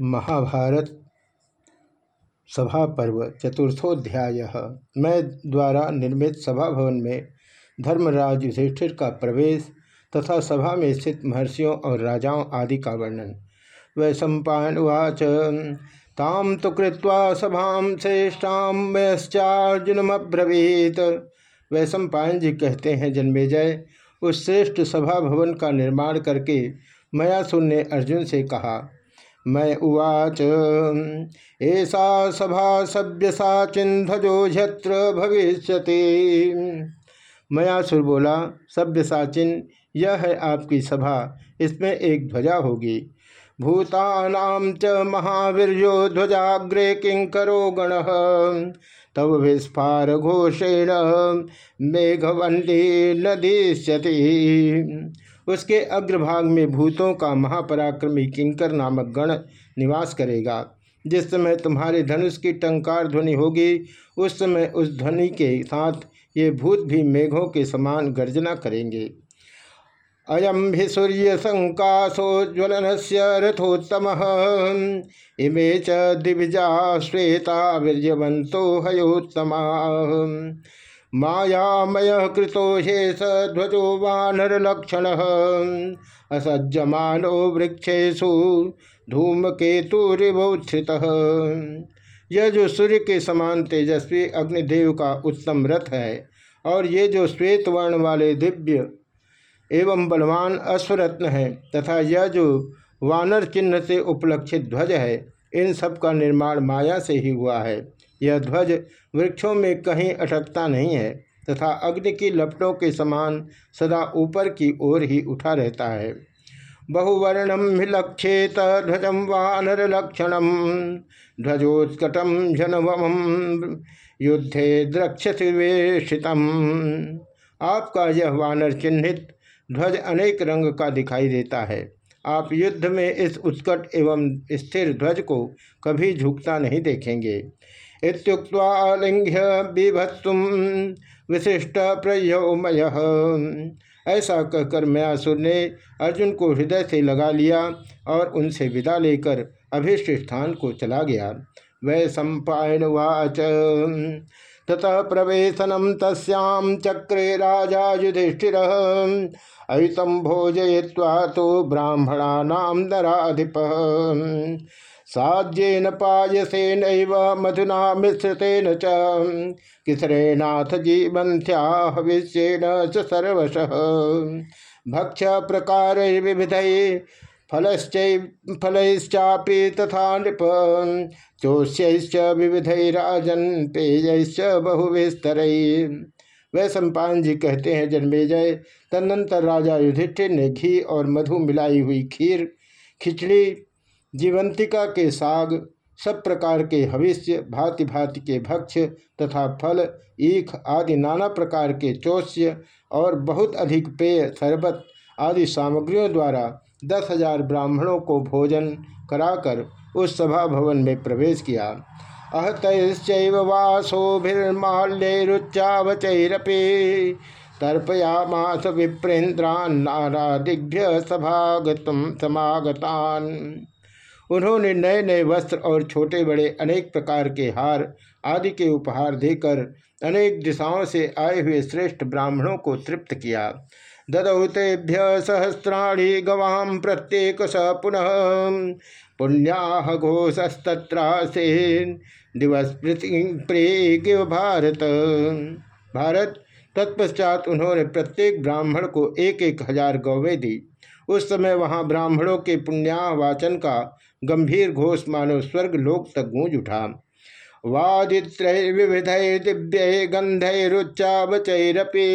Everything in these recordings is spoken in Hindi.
महाभारत सभा पर्व चतुर्थोध्याय। मैं द्वारा निर्मित सभा भवन में धर्मराज युधिष्ठिर का प्रवेश तथा सभा में स्थित महर्षियों और राजाओं आदि का वर्णन। वै सम्पावाच ताम तो कृत्वा सभा श्रेष्ठाम वयश्चार्जुनमब्रवीत। वै सम्पायन जी कहते हैं, जन्मेजय, उस श्रेष्ठ सभा भवन का निर्माण करके मयासुर ने अर्जुन से कहा मैं उवाच। ऐसा सभा सभ्य साचिन्धजो झत्र भविष्य मयासुर बोला, सभ्य साचिन यह है आपकी सभा, इसमें एक ध्वजा होगी। भूतानाम च महावीर्यो ध्वजाग्रे किंकरो गण तब विस्फार घोषेण मेघवंदी मेघवंडी नदीष्यति। उसके अग्रभाग में भूतों का महापराक्रमी किंकर नामक गण निवास करेगा। जिस समय तुम्हारे धनुष की टंकार ध्वनि होगी, उस समय उस ध्वनि के साथ ये भूत भी मेघों के समान गर्जना करेंगे। अयम भी सूर्य संकाशोज्वलन से रथोत्तम। इमे च दिव्या श्वेता वीरवंतो हयोत्तमा। मायामय कृतो हे ध्वजो वानर लक्षण असज्जमानो वृक्षेशु धूमकेतुरिवोत्थित। यह जो सूर्य के समान तेजस्वी अग्निदेव का उत्तम रथ है, और ये जो श्वेत वर्ण वाले दिव्य एवं बलवान अश्वरत्न है, तथा यह जो वानर चिन्ह से उपलक्षित ध्वज है, इन सब का निर्माण माया से ही हुआ है। यह ध्वज वृक्षों में कहीं अटकता नहीं है तथा अग्नि की लपटों के समान सदा ऊपर की ओर ही उठा रहता है। बहुवर्णम लक्षेत ध्वजम वानर लक्षणम ध्वजोत्कटम जनवम युद्धे द्रक्षिवेशितम आपका यह वानर चिन्हित ध्वज अनेक रंग का दिखाई देता है। आप युद्ध में इस उत्कट एवं स्थिर ध्वज को कभी झुकता नहीं देखेंगे। इत्युक्वालिंग्य बीभत्सुम विशिष्ट प्रयोमय ऐसा कहकर मयासुर ने अर्जुन को हृदय से लगा लिया और उनसे विदा लेकर अभीष्ट स्थान को चला गया। वै सम्पायन वाच। ततः प्रवेशनम तस्याम चक्रे राजा युधिष्ठिर। अयुतम भोजय्वा तो ब्राह्मणा नराधिप। साज्येन पायसेन मधुना मिश्रतेन च। किसरेनाथ जीवंथ्या च सर्वश। भक्ष प्रकार विविध फलश्च फलश्चापि तथा नृप चोष्यश्च विविधराजन, पेयश्च बहुविस्तर। वह सम्पान जी कहते हैं जन्मेजय तदनंतर राजा युधिष्ठिर ने घी और मधु मिलाई हुई खीर, खिचड़ी, जीवंतिका के साग, सब प्रकार के हविष्य भांति भांति के भक्ष तथा फल, ईख आदि नाना प्रकार के चौष्य और बहुत अधिक पेय, शरबत आदि सामग्रियों द्वारा दस हज़ार ब्राह्मणों को भोजन कराकर उस सभा भवन में प्रवेश किया। अहतैश्चैव वासोभिर्माल्यरुच्चावचैरपि तर्पयामास विप्रेन्द्रान् नारादिभ्य सभागतम समागतान। उन्होंने नए नए वस्त्र और छोटे बड़े अनेक प्रकार के हार आदि के उपहार देकर अनेक दिशाओं से आए हुए श्रेष्ठ ब्राह्मणों को तृप्त किया। ददौतेभ्य सहस्राणी गवाम प्रत्येक स पुनः। पुण्याह घोषस्तत्रासे दिवस भारत। भारत तत्पश्चात उन्होंने प्रत्येक ब्राह्मण को एक एक हज़ार गौवें दी। उस समय वहाँ ब्राह्मणों के पुण्यावाचन का गंभीर घोष मानो स्वर्ग लोक तक गूंज उठा। वादित्रविध दिव्य गंधरुच्चावचरपी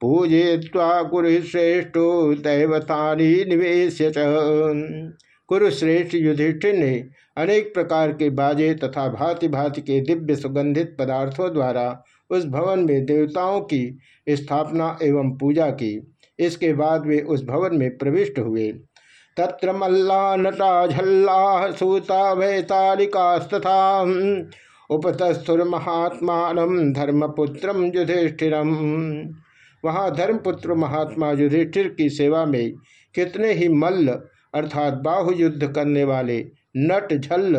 पूजय्वा कुरुश्रेष्ठो दैवता निवेश कुरुश्रेष्ठ युधिष्ठिर ने अनेक प्रकार के बाजे तथा भांति भांति के दिव्य सुगंधित पदार्थों द्वारा उस भवन में देवताओं की स्थापना एवं पूजा की। इसके बाद वे उस भवन में प्रविष्ट हुए। तत्र मल्ला नटा झल्ला सूता वैतालिकास्तथा उपतस्थुर महात्मा धर्मपुत्र युधिष्ठिर वहाँ धर्मपुत्र महात्मा युधिष्ठिर की सेवा में कितने ही मल्ल, अर्थात बाहु युद्ध करने वाले नट झल्ल,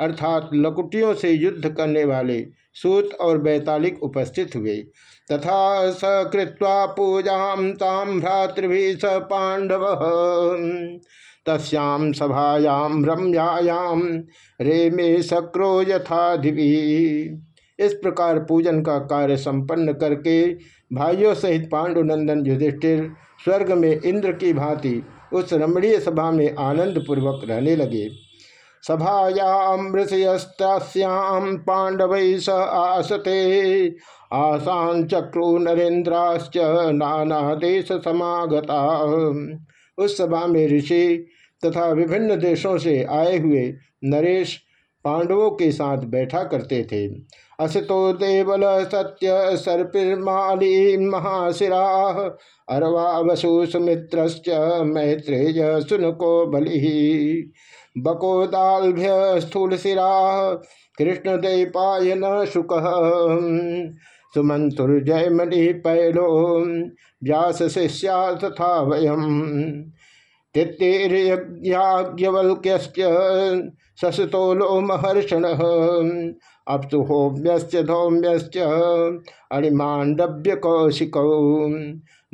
अर्थात लकुटियों से युद्ध करने वाले सूत और बैतालिक उपस्थित हुए। तथा सकृत्वा पूजा ताम भ्रातृभि स पांडव। तस्याम सभायाम रम्यायाम रेमे सक्रो यथा इस प्रकार पूजन का कार्य संपन्न करके भाइयों सहित पांडुनंदन युधिष्ठिर स्वर्ग में इंद्र की भांति उस रमणीय सभा में आनंद पूर्वक रहने लगे। सभायाम पांडव स आसते। आसान चक्रु नरेन्द्राश्च नाना देश समागता। उस सभा में ऋषि तथा विभिन्न देशों से आए हुए नरेश पांडवों के साथ बैठा करते थे। असतो देवल सत्य सर्पिर्माली महाशिरा अरवा वसु सुमित्र मैत्रेय सुनको बलि। बकोदाभ्य स्थूलशिरा कृष्णदैपायन शुक। सुमंतुर्जयमणि पैलो, व्यास शिष्या तथा वयम। तित्तिर्यज्ञवल्क्य ससतोलो महर्षण अप्सु होम्यश्च धौम्यश्च अणिमांडव्य कौशिकौ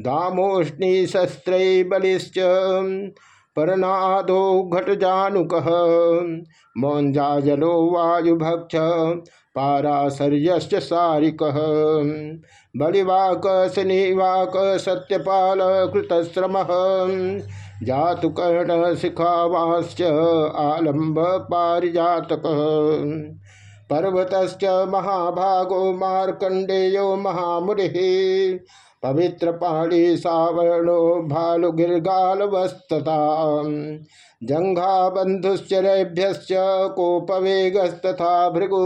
दामोष्णी शस्त्रै बलिश्च परनादो घटजानुक। मौंजाजलो वायुभक्ष। पाराशर्यश्च सारिक। बलिवाक शनिवाक सत्यपाल कृतश्रम जातुकर्ण शिखावाश्च आलंब पारिजातक पर्वत महाभागो मार्कंडेयो महामुनि। पवित्र पाणी सावर्णो भालुगिर्गालवस्तता। जंघा बंधुश्चरेभ्य कोपवेगस्तथा भृगु।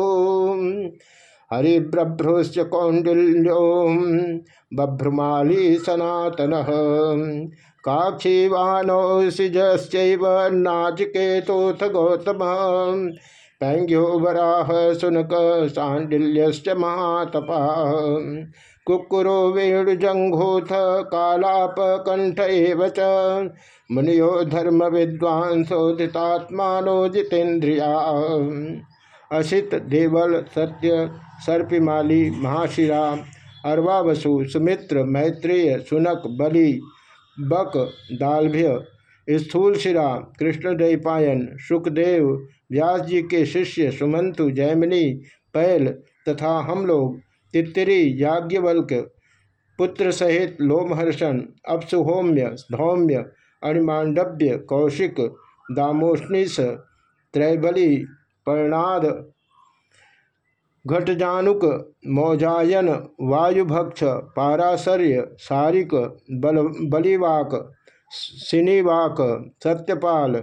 हरिभ्रभ्रुश्च कौंडिल्यो बभ्रुमाली सनातन। काक्षीवानो सिजश्चैव नाचिकेतोऽथ गौतम पैंग्यो वराह सुनक सांडिल्यश्च महातपा कुक्कुरो वेणुजंघोथ कालाप कंठ च। मुनियो धर्म विद्वांसोदितात्मानो जितेन्द्रिया असित देवल सत्य सर्पिमाली महाशिरा अर्वावसु सुमित्र मैत्रेय सुनक बलि बक, दालभ्य स्थूलशिरा कृष्णदयपायन सुखदेव, व्यास जी के शिष्य, सुमंतु, जैमिनी, पैल तथा हम लोग तित्तिरी याज्ञवल्क, पुत्र सहित लोमहर्षण, अपसुहोम्य, धौम्य अणिमांडव्य कौशिक दामोष्णिस त्रैबली, पर्णाद घटजानुक मौजायन वायुभक्ष पाराशर्य सारिक बल बलिवाक सिनीवाक सत्यपाल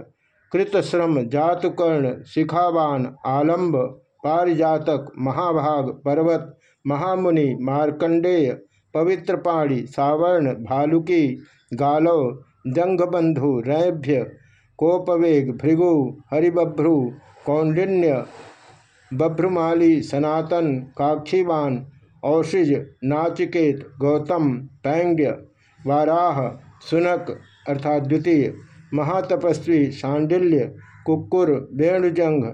कृतश्रम जातुकर्ण शिखावान आलंब पारिजातक महाभाग पर्वत महामुनि मार्कंडेय पवित्रपाणी सावर्ण भालुकी गालव जंगबंधु रैभ्य कोपवेग भृगु हरिबभ्रु कौंडिन्य बभ्रुमाली, सनातन, काक्षीवान, औषिज, नाचिकेत, गौतम, पैंग्य, वाराह, सुनक अर्थात द्वितीय, महातपस्वी, सांडिल्य, कुक्कुर वेणुजंग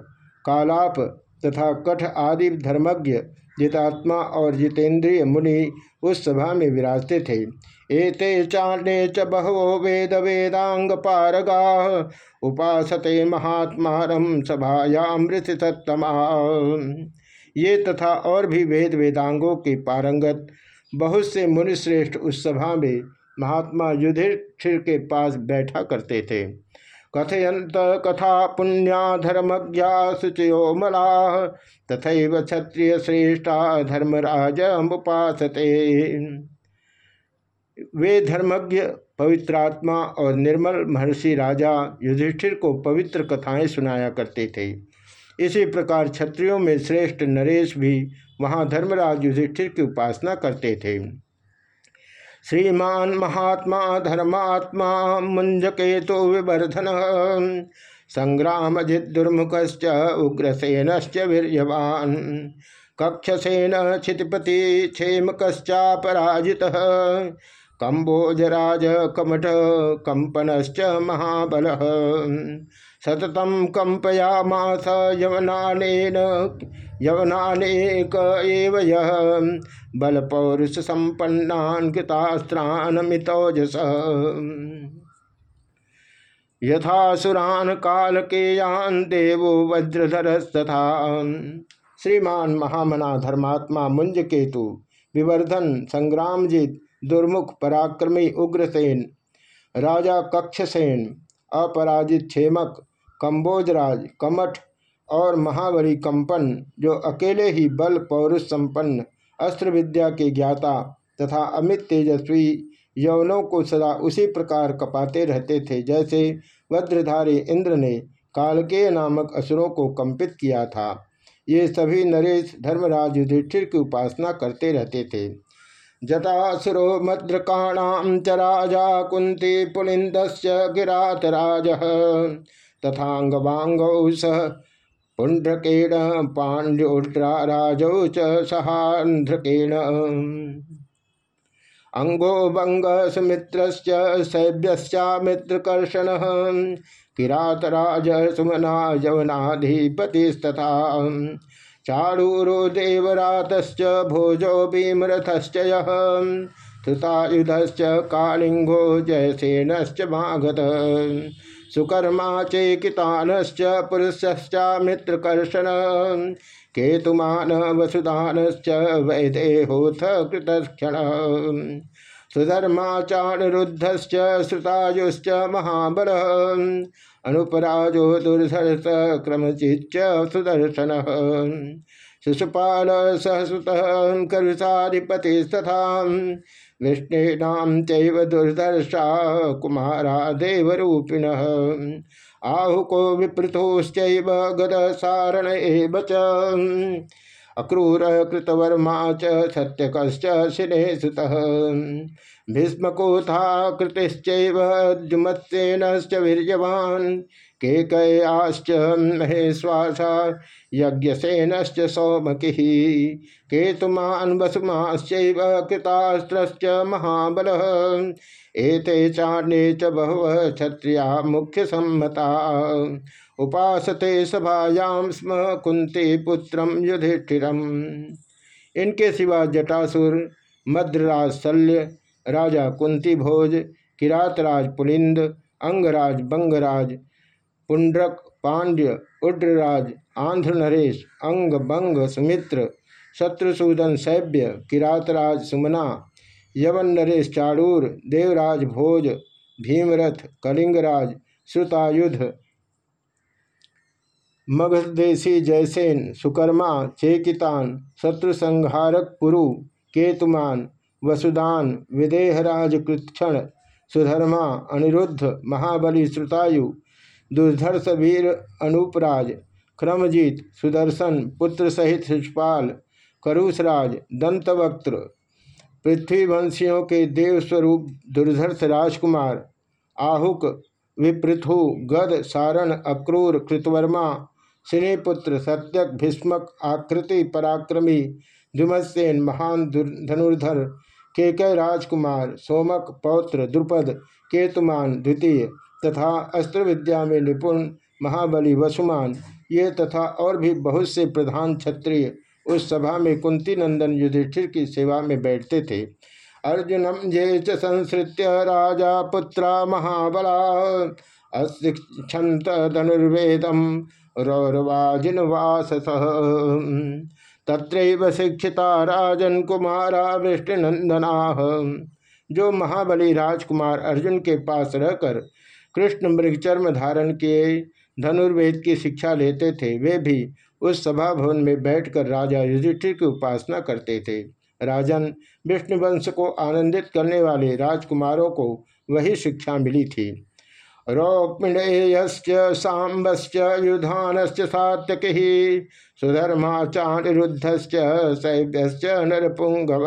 कालाप तथा कठ आदि धर्मज्ञ जितात्मा और जितेंद्रिय मुनि उस सभा में विराजते थे। एते चाणे च बहवो वेद वेदांग पारगा उपासते महात्मा सभायामृत सत्तमा। ये तथा और भी वेद वेदांगों के पारंगत, बहुत से मुनिश्रेष्ठ उस सभा में महात्मा युधिष्ठिर के पास बैठा करते थे। कथयंत कथा पुण्या धर्मज्ञा शुचयो मला तथा क्षत्रिय श्रेष्ठा धर्मराज उपासते वे धर्मज्ञ, पवित्रात्मा और निर्मल महर्षि राजा युधिष्ठिर को पवित्र कथाएँ सुनाया करते थे। इसी प्रकार क्षत्रियों में श्रेष्ठ नरेश भी वहाँ धर्मराज युधिष्ठिर की उपासना करते थे। श्रीमान महात्मा धर्मात्मा मुंजकेतु विवर्धन। संग्राम दुर्मुख उग्रसेन वीर्यवान। कक्षसेन क्षितिपति क्षेमकश्चापराजित। कंबोजराज कमठ कंपनश्च महाबल। सततम कंपयामास यवनान यवनानेक एव यह बल संपन्नान कृतास्त्रान मितौजस यथासुरान देवो वज्रधरस्तथा। श्रीमान महामना धर्मात्मा मुंज केतु विवर्धन, संग्रामजीत दुर्मुख, पराक्रमी, उग्रसेन, राजा कक्षसेन, अपराजित क्षेमक, कम्बोजराज, कमठ और महावरी कंपन, जो अकेले ही बल पौरुष संपन्न अस्त्र विद्या के ज्ञाता तथा अमित तेजस्वी यवनों को सदा उसी प्रकार कपाते रहते थे, जैसे वज्रधारी इंद्र ने कालकेय नामक असुरों को कंपित किया था। ये सभी नरेश धर्मराज युधिष्ठिर की उपासना करते रहते थे। जटासुरो मद्रकाणाम च राजा कुंती पुलिंद गिरातराज। तथांगवांगौ सह पुंड्रकेण पाण्ड्योड्राराजौ च अंगो बंग सुमित्र सैभ्यश्चामित्रकर्षण किरातराज सुमना यवनाधिपतिस्तथा। चारूरो देवरात भोजो भीमरथश्च धृतायुधश्च कालिंगो जयसेनश्च मागत। सुकर्मा चेकितानश्च पुरुषश्चामित्रकर्षण। केतुमान वसुदानश्च वैदेहोथ कृतक्षण। सुधर्माचारुद्धश्च श्रुतायुश्च महाबल। अनुपराजो दुर्धर्ष क्रमचिच्च सुदर्शन शिशुपाल सहसुत करुषाधिपतिस्तथा विष्णुनाम चैव दुर्धर्षा कुमारा देवरूपिण। आहुको विपृतोश्चैव गद सारण एव अक्रूर कृतवर्मा च सत्यकश्च शिने सुतः। भीष्मकोथा कृतिश्चैव जुमत्सेनश्च वीर्यवान् केकयाश्च महेश्वासा यज्ञसेनश्च सौमकिः। केतुमान् वसुमाश्चैव कृतास्त्रश्च महाबलः। एते चाण्ये च बहवः क्षत्रिया मुख्यसम्मता। उपासते सभायां स्म कुंती पुत्रम युधिष्ठिरम। इनके सिवा जटासुर मद्रराज शल्य राजा कुंती भोज, किरातराज पुलिंद, अंगराज बंगराज, पुंड्रक पांड्य, उड्रराज आंध्र नरेश अंग बंग सुमित्र, शत्रुसूदन सैभ्य किरातराज सुमना यवन नरेश चाड़ूर, देवराज भोज, भीमरथ कलिंगराज, श्रुतायुध मगधदेशी जयसेन सुकर्मा, चेकितान, शत्रुसंहारक पुरु केतुमान, वसुदान, विदेहराज कृक्षण सुधर्मा, अनिरुद्ध, महाबली श्रुतायु दुर्धर्ष वीर अनूपराज, क्रमजीत, सुदर्शन पुत्र सहित शिषपाल करुषराज, दंतवक्त्र, पृथ्वीवंशियों के देवस्वरूप दुर्धर्ष राजकुमार, आहुक, विपृथु, गद सारण, अक्रूर, कृतवर्मा सिनेपुत्र सत्यक भीष्मक आकृति पराक्रमी धुमसेन महान धनुर्धर केकय राजकुमार सोमक पौत्र द्रुपद केतुमान द्वितीय तथा अस्त्र विद्या में निपुण महाबली वसुमान। ये तथा और भी बहुत से प्रधान क्षत्रिय उस सभा में कुंती नंदन युधिष्ठिर की सेवा में बैठते थे। अर्जुनम ये च संसृत्य राजा पुत्रा महाबला। अशिक्षत धनुर्वेदम रौरवाजिनवास तत्र शिक्षिता राजन कुमारा वृष्टिनंदना जो महाबली राजकुमार अर्जुन के पास रहकर कृष्ण मृगचर्म धारण किए धनुर्वेद की शिक्षा लेते थे, वे भी उस सभा भवन में बैठकर राजा युधिष्ठिर की उपासना करते थे। राजन विष्णुवंश को आनंदित करने वाले राजकुमारों को वही शिक्षा मिली थी। रौपिणेयश्च सांबश्च युधानश्च सात्यक नरपुंगव।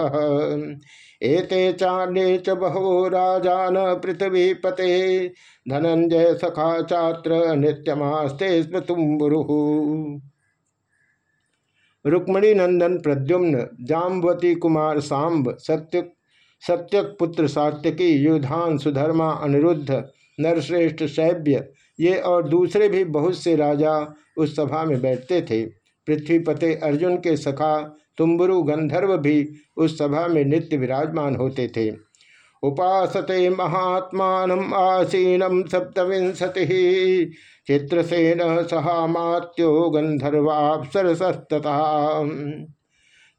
एते चाण्ये च बहवो राजान पृथ्वीपते। धनंजय सखा चात्र नित्यमास्ते स्मृतुम्बुरुः। रुक्मणी नंदन प्रद्युम्न, जाम्बवती कुमार सांब सत्य सत्यक पुत्र सात्यकी युधान सुधर्मा अनिरुद्ध नरश्रेष्ठ शैब्य ये और दूसरे भी बहुत से राजा उस सभा में बैठते थे। पृथ्वीपते अर्जुन के सखा तुम्बरु गंधर्व भी उस सभा में नित्य विराजमान होते थे। उपासते महात्मा आसीनम सप्तविंशति। चित्रसेन सहामात्यो गंधर्वापसरसस्तथा।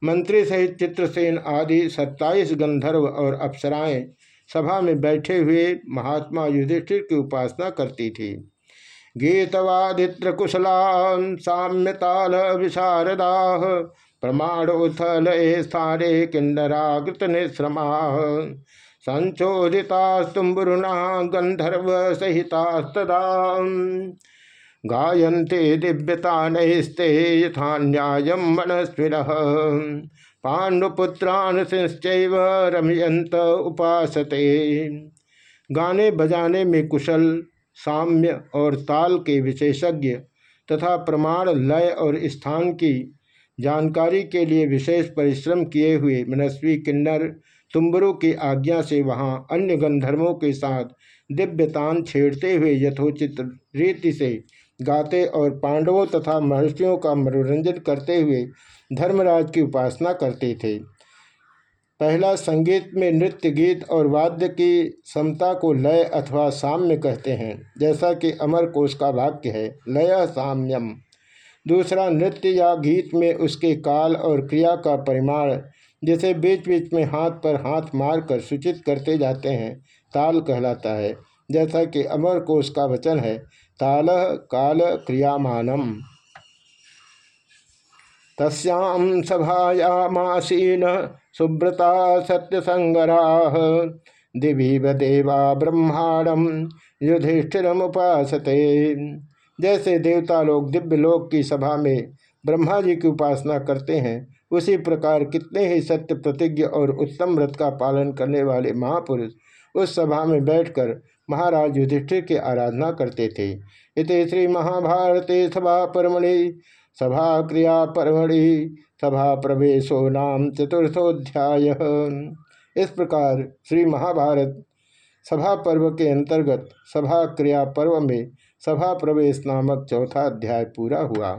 मंत्री सहित चित्रसेन आदि सत्ताईस गंधर्व और अप्सराएँ सभा में बैठे हुए महात्मा युधिष्ठिर की उपासना करती थी। गीतवादित्र कुशला साम्यताल विशारदा प्रमाणोथल स्थाने किन्नराकृत निश्रमा संचोदितास्तुम्बुरुना गंधर्व सहितास्तदा गायन्ते दिव्यतानैस्ते यथा न्याय मनस्विन। पांडुपुत्रान सिंश्चैव रमयंत उपासते। गाने बजाने में कुशल, साम्य और ताल के विशेषज्ञ तथा प्रमाण, लय और स्थान की जानकारी के लिए विशेष परिश्रम किए हुए मनस्वी किन्नर तुम्बरों की आज्ञा से वहाँ अन्य गंधर्वों के साथ दिव्यतान छेड़ते हुए यथोचित रीति से गाते और पांडवों तथा महर्षियों का मनोरंजन करते हुए धर्मराज की उपासना करते थे। पहला संगीत में नृत्य गीत और वाद्य की समता को लय अथवा साम्य कहते हैं, जैसा कि अमर कोश का वाक्य है, लय साम्यम। दूसरा नृत्य या गीत में उसके काल और क्रिया का परिमाण, जिसे बीच बीच में हाथ पर हाथ मारकर सूचित करते जाते हैं, ताल कहलाता है, जैसा कि अमर कोश का वचन है ताल काल क्रियामानम तस्याम सभायामासीन सुब्रता सत्यसंगरा। दिवीव देवा ब्रह्मांडम युधिष्ठिर उपासते जैसे देवता लोग दिव्य लोक की सभा में ब्रह्मा जी की उपासना करते हैं, उसी प्रकार कितने ही सत्य प्रतिज्ञ और उत्तम व्रत का पालन करने वाले महापुरुष उस सभा में बैठकर महाराज युधिष्ठिर की आराधना करते थे। इत श्री महाभारते सभा परमणि, सभा क्रिया परमणि, सभा प्रवेशो नाम चतुर्थोध्याय। इस प्रकार श्री महाभारत सभा पर्व के अंतर्गत सभा क्रिया पर्व में सभा प्रवेश नामक चौथा अध्याय पूरा हुआ।